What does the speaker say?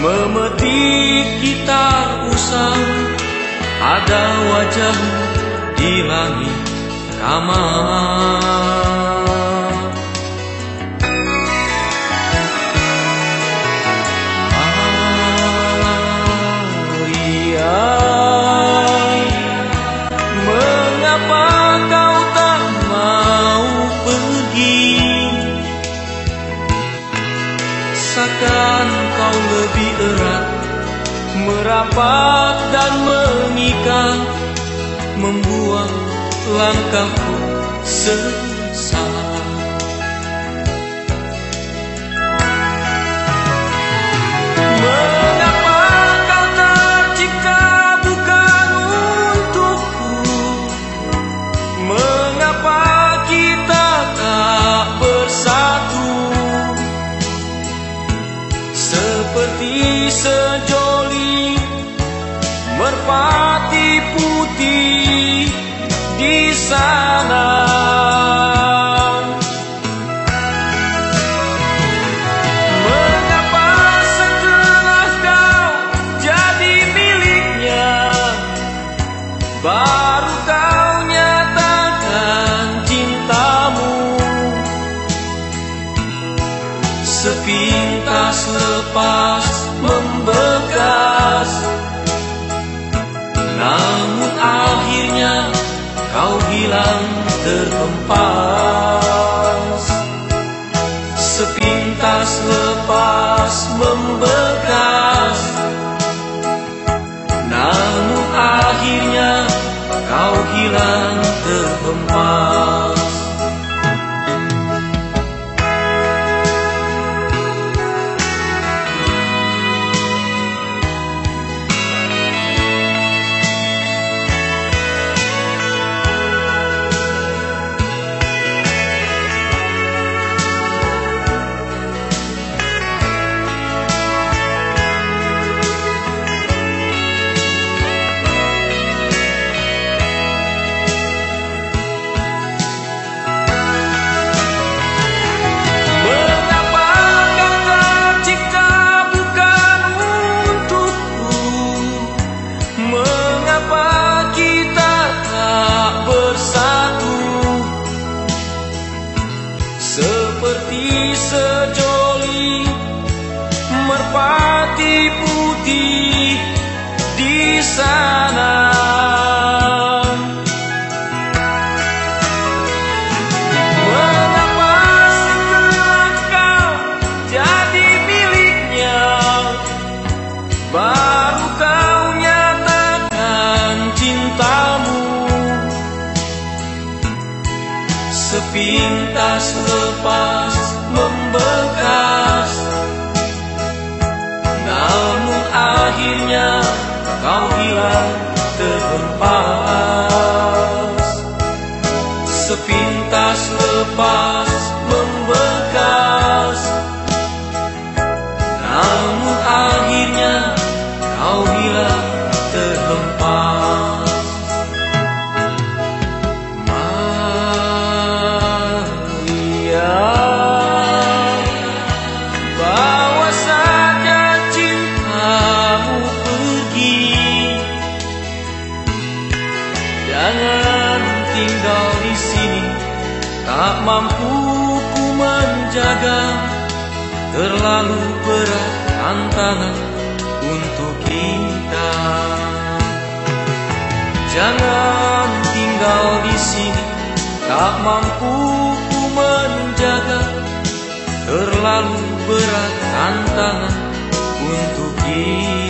Memetik kita usang Ada wajahmu di langit kamar Seakan kau lebih erat Merapat dan mengikat Membuat langkahku sesat Seperti sejoli merpati putih di sana Sepintas lepas membekas. Namun akhirnya kau hilang terhempas sejoli merpati putih di sana Sepintas lepas membekas. Namun akhirnya kau hilang terhempas. Sepintas lepas Jangan tinggal di sini. Tak mampu ku menjaga. Terlalu berat tantangan untuk kita. Jangan tinggal di sini. Tak mampu ku menjaga. Terlalu berat tantangan untuk kita